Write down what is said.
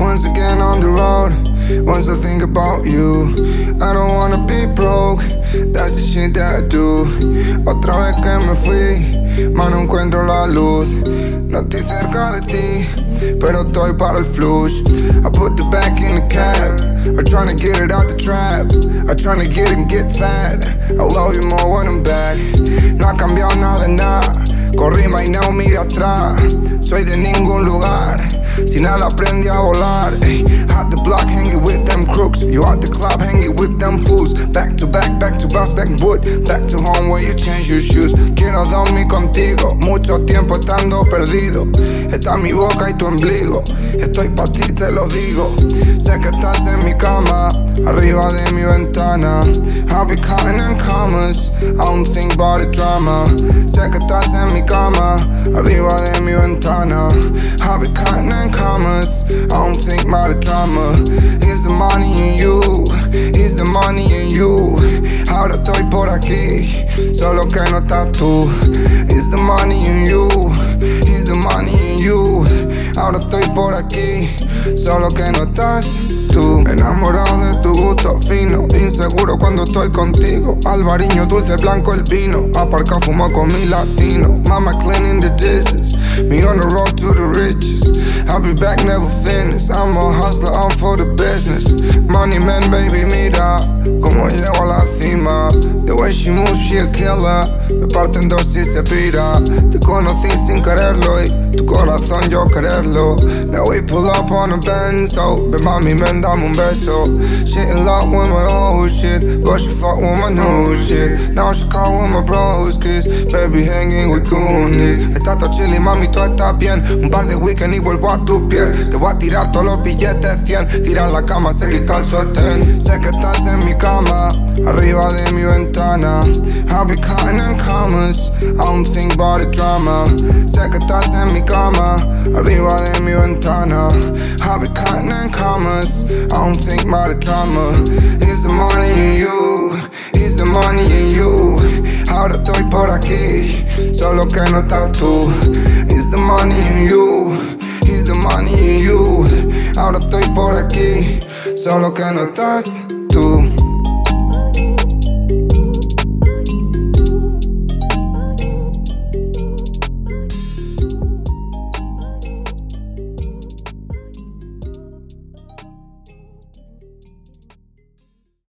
on the road. Once I think about you, I don't wanna be broke. That's the shit that I do. Otra vez que me fui, más no encuentro la luz. No estoy cerca de ti, pero estoy para el flush. I put the back in the cab. I'm trying to get it out the trap. I'm trying to get it and get fat. I love you more when I'm back. No ha cambiado nada, nada. Corrí y no mira atrás. Soy de ningún lugar. Sin nada aprendí a volar. Ey. At the block hanging with them crooks. You at the club hanging with them fools. Back to back, back to bounce back wood. Back to home where you change your shoes. Quiero dormir contigo. Mucho tiempo estando perdido. Está mi boca y tu ombligo. Estoy pa' ti, te lo digo. Sé que estás en mi cama. Arriba de mi ventana. I'll be counting in commas. I don't think about the drama. Sé que estás en mi cama. Arriba de mi ventana. I'll be counting. I about the. Is the money in you? Is the money in you? Ahora estoy por aquí, solo que no estás tú. Is the money in you? Is the money in you? Ahora estoy por aquí, solo que no estás tú. Enamorado de tu gusto fino, inseguro cuando estoy contigo. Albariño, dulce, blanco el vino. Aparca, fumo con mi latino. Mama cleaning the dishes. Me on the road to the riches. I'll be back, never finished. I'm a hustler, I'm for the business. Money man, baby, mira como llego a cima. The way she moves, she a killer. Me parten dos y se pira. Te conocí sin quererlo y tu corazón yo quererlo. Now we pull up on a benzo. Ven mami, ven, dame un beso. She in love with my old shit, but she fuck with my new shit. Now she call with my bros, kiss. Baby, hanging with goonies. Estás chilly, mami, tú estás bien. Un par de weekend y vuelvo a tus pies. Te voy a tirar todos los billetes 100. Tirar la cama, se quita el sostén. Sé que estás en mi cama, arriba de mi ventana. I'll be counting in commas. I don't think about the drama. Sé que estás en mi cama, arriba de mi ventana. I'll be counting in commas. I don't think about the drama. Is the money in you? Is the money in you? Ahora estoy por aquí, solo que no estás tú. Is the money in you? Is the money in you? Ahora estoy por aquí, solo que no estás tú.